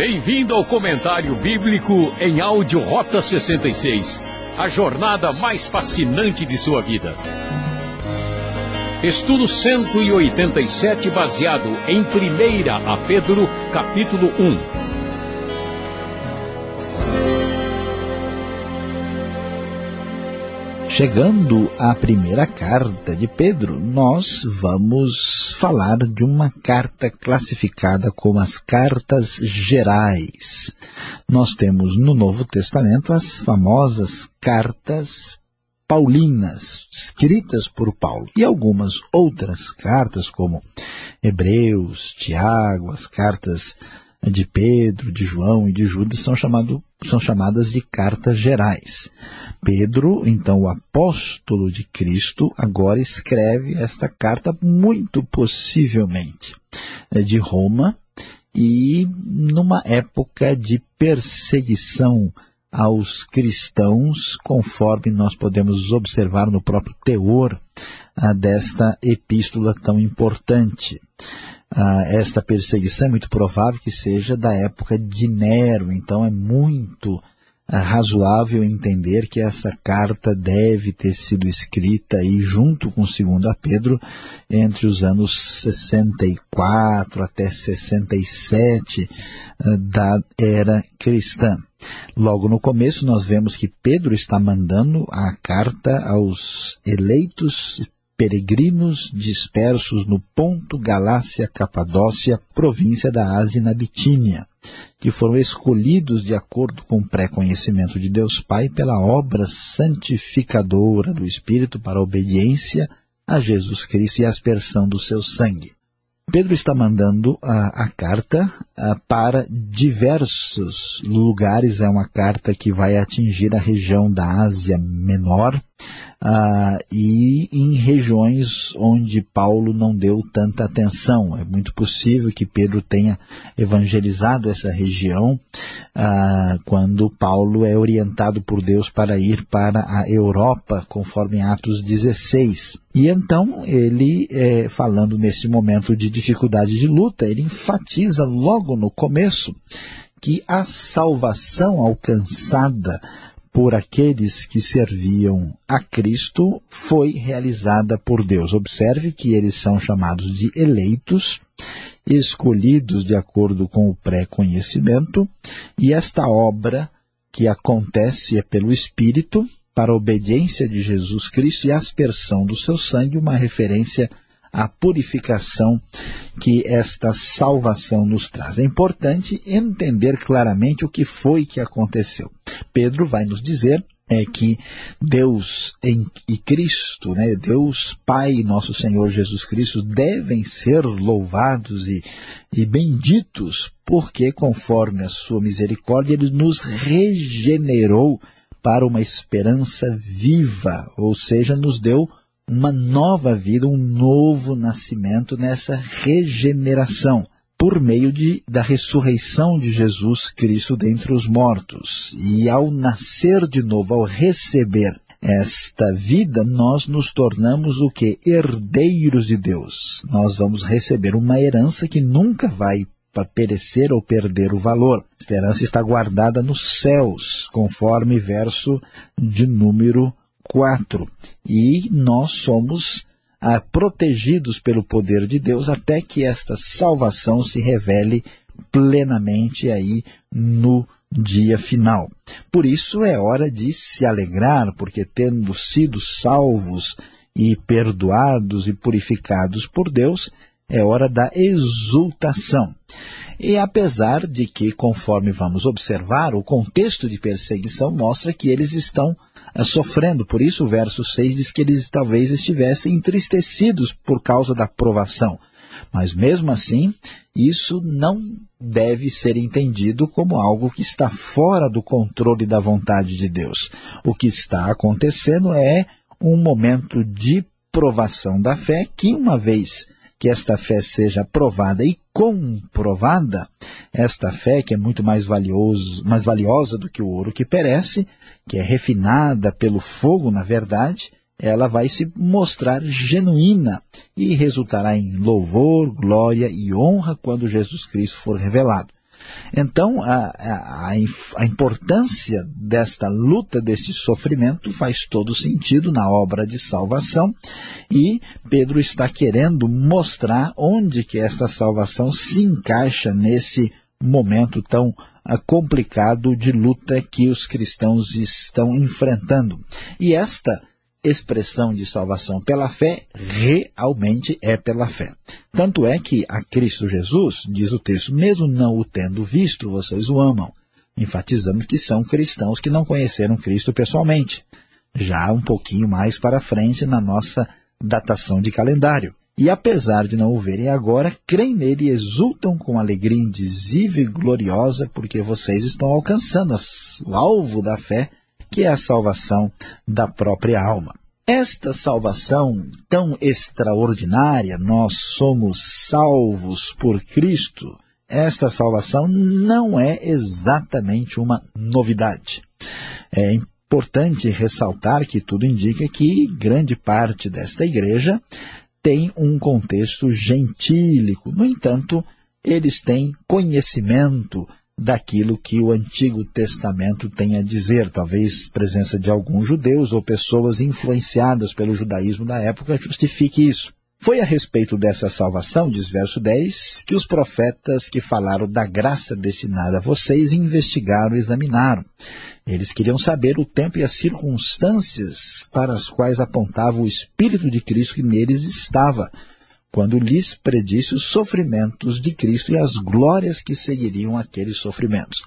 Bem-vindo ao comentário bíblico em áudio Rota 66, a jornada mais fascinante de sua vida. Estudo 187 baseado em 1 a Pedro, capítulo 1. Chegando à primeira carta de Pedro, nós vamos falar de uma carta classificada como as cartas gerais. Nós temos no Novo Testamento as famosas cartas paulinas, escritas por Paulo, e algumas outras cartas, como Hebreus, Tiago, as cartas de Pedro, de João e de Judas são, chamado, são chamadas de cartas gerais. Pedro, então o apóstolo de Cristo, agora escreve esta carta muito possivelmente é de Roma e numa época de perseguição aos cristãos, conforme nós podemos observar no próprio teor ah, desta epístola tão importante ah, esta perseguição é muito provável que seja da época de Nero, então é muito ah, razoável entender que essa carta deve ter sido escrita aí junto com 2 Pedro entre os anos 64 até 67 ah, da era cristã. Logo no começo nós vemos que Pedro está mandando a carta aos eleitos peregrinos dispersos no Ponto, Galácia, Capadócia, província da Ásia na Bitínia, que foram escolhidos de acordo com o pré-conhecimento de Deus Pai pela obra santificadora do Espírito para a obediência a Jesus Cristo e a aspersão do seu sangue. Pedro está mandando a, a carta a, para diversos lugares, é uma carta que vai atingir a região da Ásia Menor, ah, e em regiões onde Paulo não deu tanta atenção. É muito possível que Pedro tenha evangelizado essa região ah, quando Paulo é orientado por Deus para ir para a Europa, conforme Atos 16. E então ele, é, falando nesse momento de dificuldade de luta, ele enfatiza logo no começo que a salvação alcançada por aqueles que serviam a Cristo foi realizada por Deus. Observe que eles são chamados de eleitos, escolhidos de acordo com o pré-conhecimento, e esta obra que acontece é pelo Espírito, para a obediência de Jesus Cristo e a aspersão do seu sangue, uma referência à purificação que esta salvação nos traz. É importante entender claramente o que foi que aconteceu. Pedro vai nos dizer é que Deus em, e Cristo, né, Deus Pai e nosso Senhor Jesus Cristo devem ser louvados e, e benditos, porque conforme a sua misericórdia Ele nos regenerou para uma esperança viva, ou seja, nos deu uma nova vida, um novo nascimento nessa regeneração por meio de, da ressurreição de Jesus Cristo dentre os mortos. E ao nascer de novo, ao receber esta vida, nós nos tornamos o que? Herdeiros de Deus. Nós vamos receber uma herança que nunca vai perecer ou perder o valor. Esta herança está guardada nos céus, conforme verso de número 4. E nós somos ah, protegidos pelo poder de Deus até que esta salvação se revele plenamente aí no dia final. Por isso é hora de se alegrar, porque tendo sido salvos e perdoados e purificados por Deus, é hora da exultação. E apesar de que, conforme vamos observar, o contexto de perseguição mostra que eles estão sofrendo. Por isso o verso 6 diz que eles talvez estivessem entristecidos por causa da provação. Mas mesmo assim, isso não deve ser entendido como algo que está fora do controle da vontade de Deus. O que está acontecendo é um momento de provação da fé que, uma vez que esta fé seja provada e comprovada, esta fé que é muito mais, valioso, mais valiosa do que o ouro que perece, que é refinada pelo fogo, na verdade, ela vai se mostrar genuína e resultará em louvor, glória e honra quando Jesus Cristo for revelado. Então, a, a, a, importância desta luta, deste sofrimento, faz todo sentido na obra de salvação e Pedro está querendo mostrar onde que esta salvação se encaixa nesse momento tão ah, complicado de luta que os cristãos estão enfrentando. E esta expressão de salvação pela fé realmente é pela fé. Tanto é que a Cristo Jesus, diz o texto, mesmo não o tendo visto, vocês o amam, enfatizando que são cristãos que não conheceram Cristo pessoalmente, já um pouquinho mais para frente na nossa datação de calendário. E apesar de não o verem agora, creem nele e exultam com alegria indizível e gloriosa, porque vocês estão alcançando o alvo da fé, que é a salvação da própria alma. Esta salvação tão extraordinária, nós somos salvos por Cristo, esta salvação não é exatamente uma novidade. É importante ressaltar que tudo indica que grande parte desta igreja tem um contexto gentílico. No entanto, eles têm conhecimento daquilo que o Antigo Testamento tem a dizer. Talvez presença de alguns judeus ou pessoas influenciadas pelo judaísmo da época justifique isso. Foi a respeito dessa salvação, diz verso 10, que os profetas que falaram da graça destinada a vocês investigaram e examinaram. Eles queriam saber o tempo e as circunstâncias para as quais apontava o Espírito de Cristo que neles estava, quando lhes predisse os sofrimentos de Cristo e as glórias que seguiriam aqueles sofrimentos.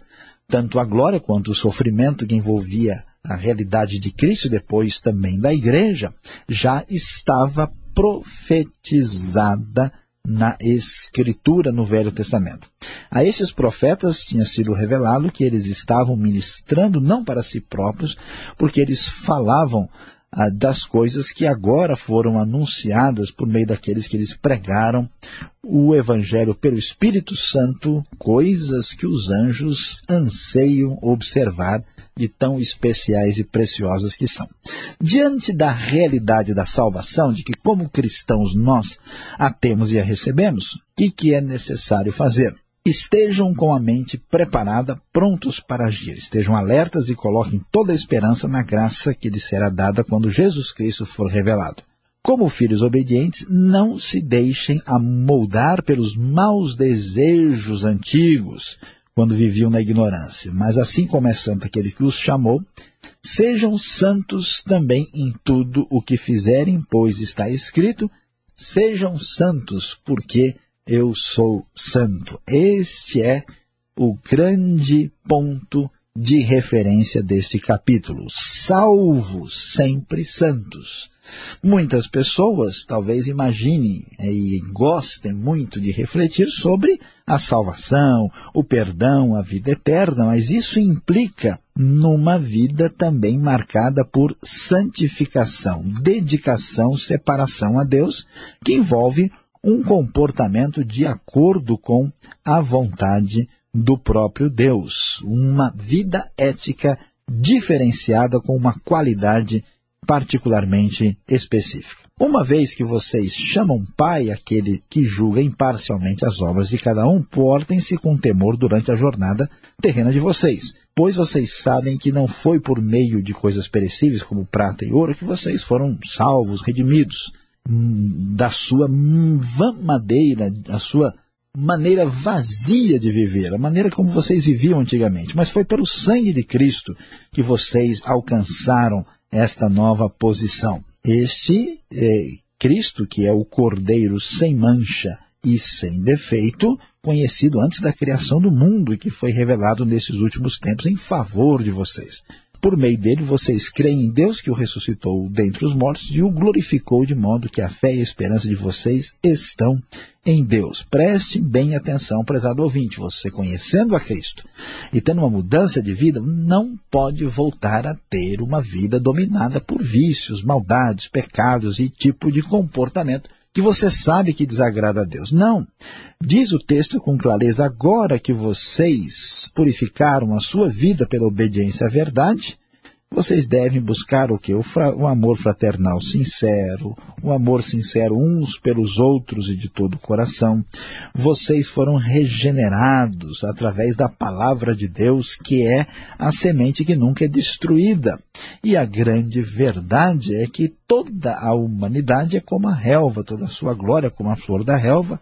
Tanto a glória quanto o sofrimento que envolvia a realidade de Cristo, depois também da igreja, já estava profetizada na Escritura, no Velho Testamento. A esses profetas tinha sido revelado que eles estavam ministrando não para si próprios, porque eles falavam ah, das coisas que agora foram anunciadas por meio daqueles que eles pregaram o Evangelho pelo Espírito Santo, coisas que os anjos anseiam observar de tão especiais e preciosas que são. Diante da realidade da salvação, de que como cristãos nós a temos e a recebemos, o que, que é necessário fazer? Estejam com a mente preparada, prontos para agir. Estejam alertas e coloquem toda a esperança na graça que lhes será dada quando Jesus Cristo for revelado. Como filhos obedientes, não se deixem amoldar pelos maus desejos antigos, quando viviam na ignorância. Mas assim como é santo aquele que os chamou, sejam santos também em tudo o que fizerem, pois está escrito, sejam santos, porque eu sou santo. Este é o grande ponto de referência deste capítulo. Salvos, sempre santos. Muitas pessoas talvez imaginem e gostem muito de refletir sobre a salvação, o perdão, a vida eterna, mas isso implica numa vida também marcada por santificação, dedicação, separação a Deus, que envolve um comportamento de acordo com a vontade do próprio Deus. Uma vida ética diferenciada com uma qualidade particularmente específica. Uma vez que vocês chamam pai aquele que julga imparcialmente as obras de cada um, portem-se com temor durante a jornada terrena de vocês, pois vocês sabem que não foi por meio de coisas perecíveis como prata e ouro que vocês foram salvos, redimidos da sua madeira, a sua maneira vazia de viver, a maneira como vocês viviam antigamente. Mas foi pelo sangue de Cristo que vocês alcançaram esta nova posição. Este é Cristo, que é o Cordeiro sem mancha e sem defeito, conhecido antes da criação do mundo e que foi revelado nesses últimos tempos em favor de vocês. Por meio dele, vocês creem em Deus que o ressuscitou dentre os mortos e o glorificou de modo que a fé e a esperança de vocês estão em Deus. Preste bem atenção, prezado ouvinte. Você conhecendo a Cristo e tendo uma mudança de vida, não pode voltar a ter uma vida dominada por vícios, maldades, pecados e tipo de comportamento que você sabe que desagrada a Deus. Não. Diz o texto com clareza, agora que vocês purificaram a sua vida pela obediência à verdade, vocês devem buscar o que? O, o, amor fraternal sincero, o amor sincero uns pelos outros e de todo o coração. Vocês foram regenerados através da palavra de Deus, que é a semente que nunca é destruída. E a grande verdade é que toda a humanidade é como a relva, toda a sua glória é como a flor da relva,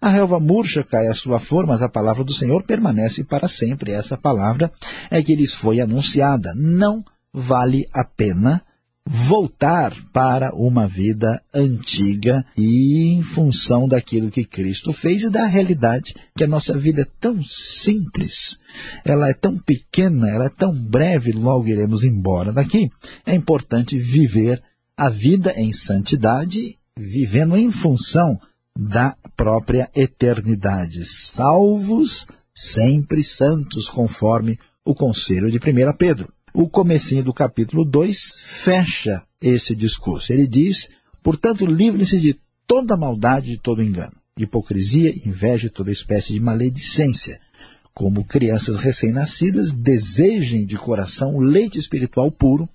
a relva murcha cai a sua flor, mas a palavra do Senhor permanece para sempre. Essa palavra é que lhes foi anunciada. Não vale a pena voltar para uma vida antiga e em função daquilo que Cristo fez e da realidade que a nossa vida é tão simples, ela é tão pequena, ela é tão breve, logo iremos embora daqui. É importante viver a vida em santidade, vivendo em função da própria eternidade, salvos sempre santos, conforme o conselho de 1 Pedro o comecinho do capítulo 2 fecha esse discurso. Ele diz, portanto, livrem-se de toda maldade de todo engano, hipocrisia, inveja e toda espécie de maledicência. Como crianças recém-nascidas, desejem de coração o leite espiritual puro,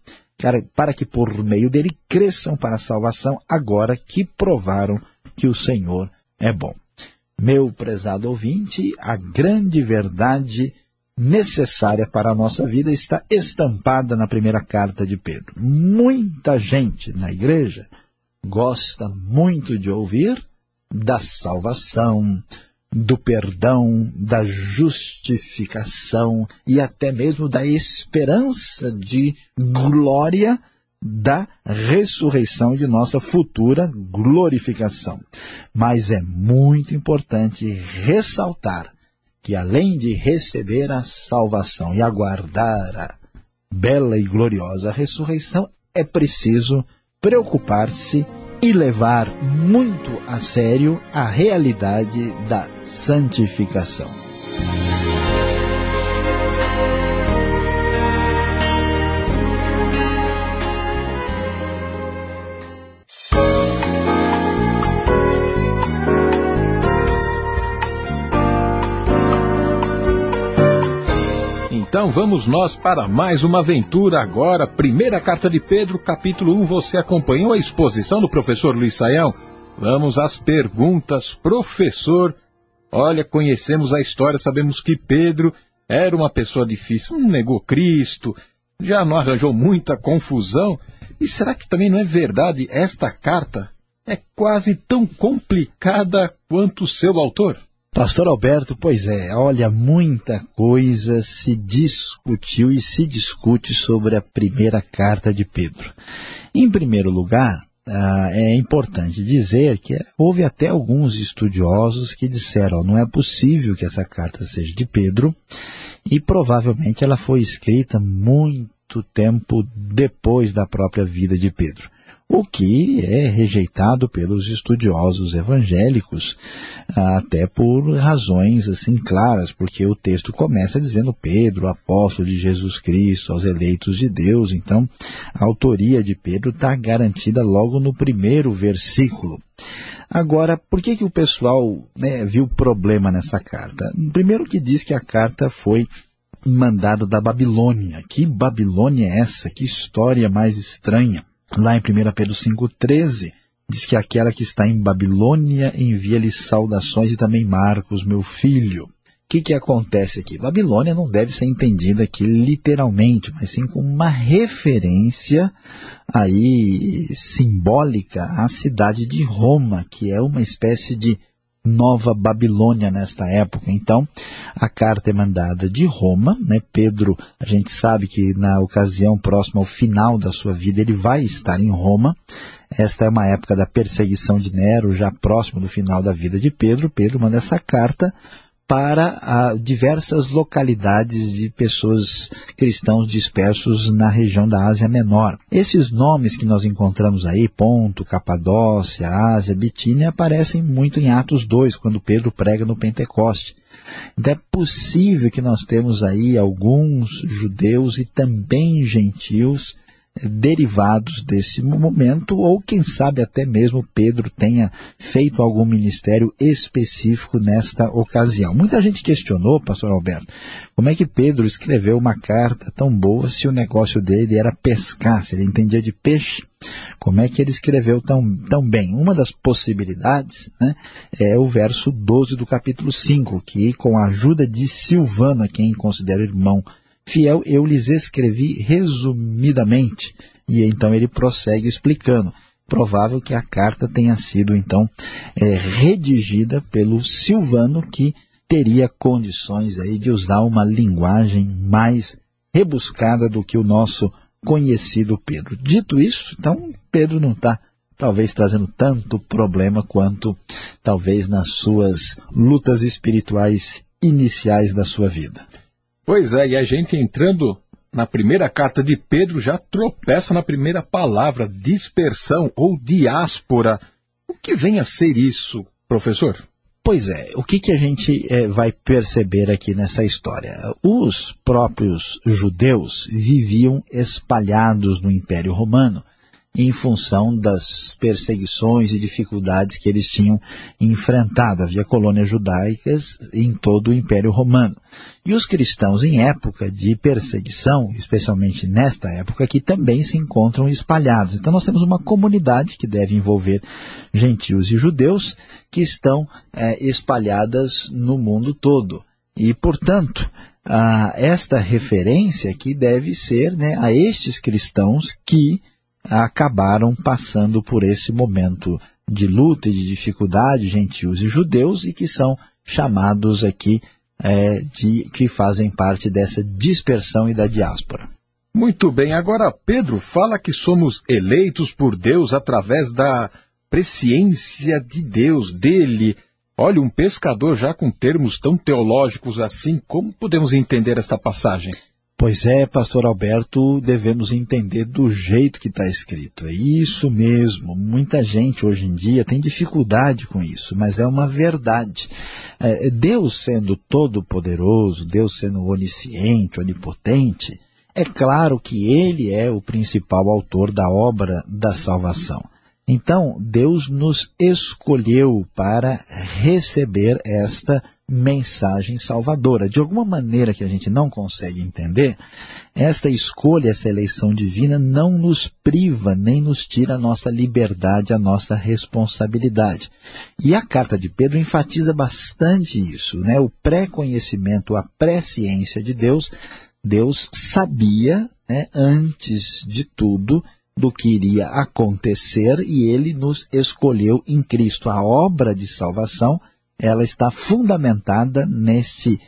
para que por meio dele cresçam para a salvação, agora que provaram que o Senhor é bom. Meu prezado ouvinte, a grande verdade necessária para a nossa vida está estampada na primeira carta de Pedro. Muita gente na igreja gosta muito de ouvir da salvação, do perdão, da justificação e até mesmo da esperança de glória da ressurreição de nossa futura glorificação. Mas é muito importante ressaltar que além de receber a salvação e aguardar a bela e gloriosa ressurreição, é preciso preocupar-se e levar muito a sério a realidade da santificação. Então vamos nós para mais uma aventura agora. Primeira carta de Pedro, capítulo 1. Você acompanhou a exposição do professor Luiz Saião? Vamos às perguntas. Professor, olha, conhecemos a história, sabemos que Pedro era uma pessoa difícil, não negou Cristo, já não arranjou muita confusão. E será que também não é verdade esta carta? É quase tão complicada quanto o seu autor? Pastor Alberto, pois é, olha, muita coisa se discutiu e se discute sobre a primeira carta de Pedro. Em primeiro lugar, ah, é importante dizer que houve até alguns estudiosos que disseram não é possível que essa carta seja de Pedro e provavelmente ela foi escrita muito tempo depois da própria vida de Pedro o que é rejeitado pelos estudiosos evangélicos, até por razões assim claras, porque o texto começa dizendo Pedro, apóstolo de Jesus Cristo, aos eleitos de Deus, então a autoria de Pedro está garantida logo no primeiro versículo. Agora, por que, que o pessoal né, viu problema nessa carta? Primeiro que diz que a carta foi mandada da Babilônia. Que Babilônia é essa? Que história mais estranha. Lá em 1 Pedro 5,13, diz que aquela que está em Babilônia envia-lhe saudações e também Marcos, meu filho. O que, que acontece aqui? Babilônia não deve ser entendida aqui literalmente, mas sim como uma referência aí simbólica à cidade de Roma, que é uma espécie de Nova Babilônia nesta época. Então, a carta é mandada de Roma, né? Pedro, a gente sabe que na ocasião próxima ao final da sua vida, ele vai estar em Roma. Esta é uma época da perseguição de Nero, já próximo do final da vida de Pedro. Pedro manda essa carta para ah, diversas localidades de pessoas cristãos dispersos na região da Ásia Menor. Esses nomes que nós encontramos aí, Ponto, Capadócia, Ásia, Bitínia, aparecem muito em Atos 2, quando Pedro prega no Pentecoste. Então é possível que nós temos aí alguns judeus e também gentios derivados desse momento, ou quem sabe até mesmo Pedro tenha feito algum ministério específico nesta ocasião. Muita gente questionou, pastor Alberto, como é que Pedro escreveu uma carta tão boa se o negócio dele era pescar, se ele entendia de peixe? Como é que ele escreveu tão, tão bem? Uma das possibilidades né, é o verso 12 do capítulo 5, que com a ajuda de Silvano, quem considera irmão fiel, eu lhes escrevi resumidamente. E então ele prossegue explicando. Provável que a carta tenha sido, então, é, redigida pelo Silvano, que teria condições aí de usar uma linguagem mais rebuscada do que o nosso conhecido Pedro. Dito isso, então, Pedro não está talvez trazendo tanto problema quanto talvez nas suas lutas espirituais iniciais da sua vida. Pois é, e a gente entrando na primeira carta de Pedro já tropeça na primeira palavra, dispersão ou diáspora. O que vem a ser isso, professor? Pois é, o que, que a gente é, vai perceber aqui nessa história? Os próprios judeus viviam espalhados no Império Romano em função das perseguições e dificuldades que eles tinham enfrentado. Havia colônias judaicas em todo o Império Romano. E os cristãos em época de perseguição, especialmente nesta época, que também se encontram espalhados. Então nós temos uma comunidade que deve envolver gentios e judeus que estão é, espalhadas no mundo todo. E, portanto, esta referência aqui deve ser né, a estes cristãos que acabaram passando por esse momento de luta e de dificuldade, gentios e judeus, e que são chamados aqui é, de que fazem parte dessa dispersão e da diáspora. Muito bem, agora Pedro fala que somos eleitos por Deus através da presciência de Deus, dele. Olha, um pescador já com termos tão teológicos assim, como podemos entender esta passagem? Pois é, pastor Alberto, devemos entender do jeito que está escrito. É isso mesmo. Muita gente hoje em dia tem dificuldade com isso, mas é uma verdade. É, Deus sendo todo-poderoso, Deus sendo onisciente, onipotente, é claro que Ele é o principal autor da obra da salvação. Então, Deus nos escolheu para receber esta mensagem salvadora. De alguma maneira que a gente não consegue entender, esta escolha, essa eleição divina não nos priva nem nos tira a nossa liberdade, a nossa responsabilidade. E a carta de Pedro enfatiza bastante isso, né? o pré-conhecimento, a pré-ciência de Deus. Deus sabia, né, antes de tudo, do que iria acontecer e ele nos escolheu em Cristo. A obra de salvação, ela está fundamentada nesse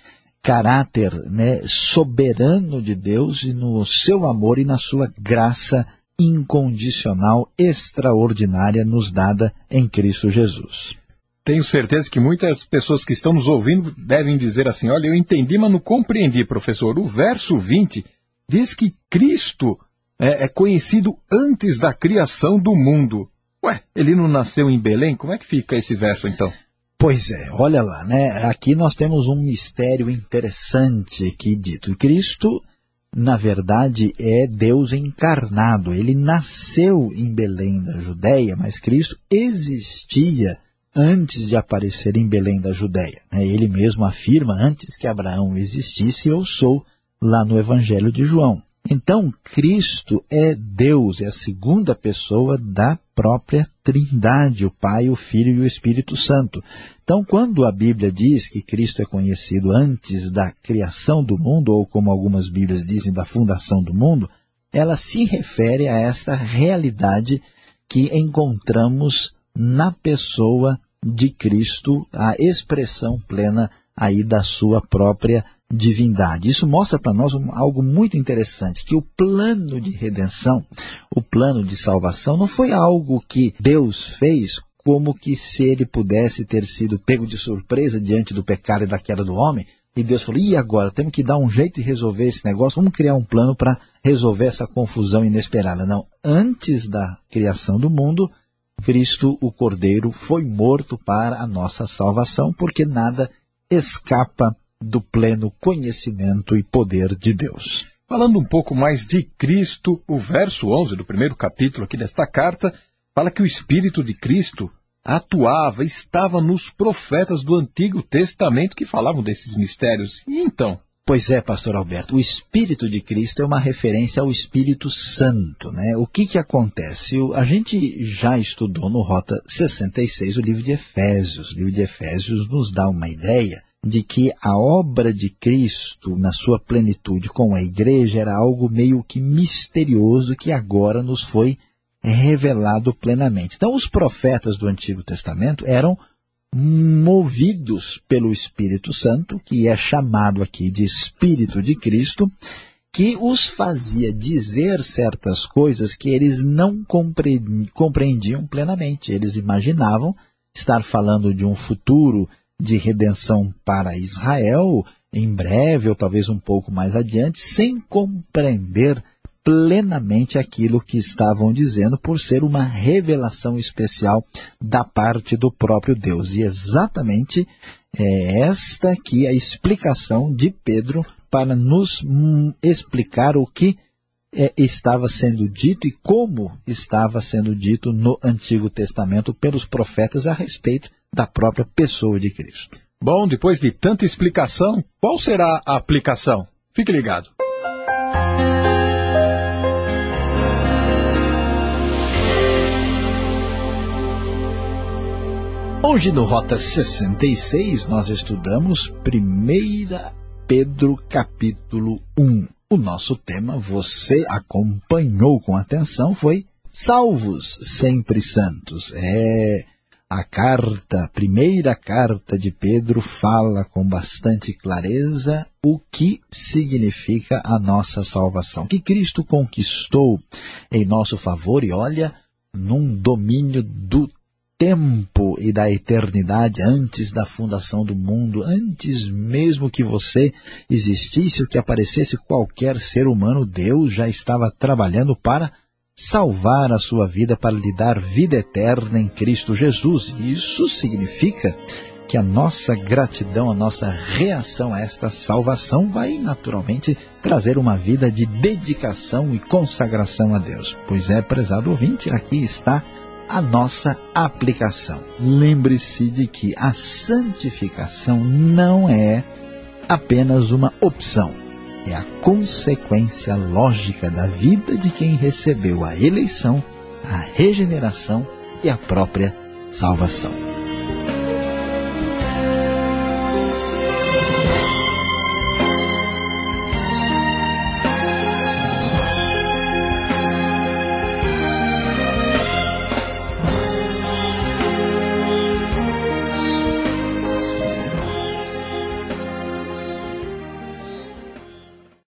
caráter né, soberano de Deus e no seu amor e na sua graça incondicional, extraordinária, nos dada em Cristo Jesus. Tenho certeza que muitas pessoas que estão nos ouvindo devem dizer assim, olha, eu entendi, mas não compreendi, professor. O verso 20 diz que Cristo é, é conhecido antes da criação do mundo. Ué, ele não nasceu em Belém? Como é que fica esse verso então? Pois é, olha lá, né? Aqui nós temos um mistério interessante aqui dito. Cristo, na verdade, é Deus encarnado. Ele nasceu em Belém da Judéia, mas Cristo existia antes de aparecer em Belém da Judéia. Né? Ele mesmo afirma, antes que Abraão existisse, eu sou, lá no Evangelho de João. Então, Cristo é Deus, é a segunda pessoa da própria Trindade, o Pai, o Filho e o Espírito Santo. Então, quando a Bíblia diz que Cristo é conhecido antes da criação do mundo, ou como algumas Bíblias dizem, da fundação do mundo, ela se refere a esta realidade que encontramos na pessoa de Cristo, a expressão plena aí da sua própria divindade. Isso mostra para nós um, algo muito interessante, que o plano de redenção, o plano de salvação, não foi algo que Deus fez como que se ele pudesse ter sido pego de surpresa diante do pecado e da queda do homem, e Deus falou, e agora? Temos que dar um jeito de resolver esse negócio, vamos criar um plano para resolver essa confusão inesperada. Não, antes da criação do mundo, Cristo, o Cordeiro, foi morto para a nossa salvação, porque nada escapa do pleno conhecimento e poder de Deus. Falando um pouco mais de Cristo, o verso 11 do primeiro capítulo aqui desta carta fala que o Espírito de Cristo atuava, estava nos profetas do Antigo Testamento que falavam desses mistérios. E então? Pois é, pastor Alberto, o Espírito de Cristo é uma referência ao Espírito Santo. Né? O que, que acontece? A gente já estudou no Rota 66 o livro de Efésios. O livro de Efésios nos dá uma ideia de que a obra de Cristo, na sua plenitude com a igreja, era algo meio que misterioso que agora nos foi revelado plenamente. Então, os profetas do Antigo Testamento eram movidos pelo Espírito Santo, que é chamado aqui de Espírito de Cristo, que os fazia dizer certas coisas que eles não compreendiam plenamente. Eles imaginavam estar falando de um futuro de redenção para Israel, em breve ou talvez um pouco mais adiante, sem compreender plenamente aquilo que estavam dizendo por ser uma revelação especial da parte do próprio Deus. E exatamente é esta aqui a explicação de Pedro para nos hum, explicar o que é, estava sendo dito e como estava sendo dito no Antigo Testamento pelos profetas a respeito da própria pessoa de Cristo. Bom, depois de tanta explicação, qual será a aplicação? Fique ligado. Hoje no Rota 66 nós estudamos 1 Pedro capítulo 1. O nosso tema, você acompanhou com atenção, foi Salvos sempre santos. É a carta, a primeira carta de Pedro fala com bastante clareza o que significa a nossa salvação. Que Cristo conquistou em nosso favor e olha, num domínio do tempo e da eternidade, antes da fundação do mundo, antes mesmo que você existisse ou que aparecesse qualquer ser humano, Deus já estava trabalhando para salvar a sua vida, para lhe dar vida eterna em Cristo Jesus. Isso significa que a nossa gratidão, a nossa reação a esta salvação vai naturalmente trazer uma vida de dedicação e consagração a Deus. Pois é, prezado ouvinte, aqui está a nossa aplicação. Lembre-se de que a santificação não é apenas uma opção, é a consequência lógica da vida de quem recebeu a eleição, a regeneração e a própria salvação.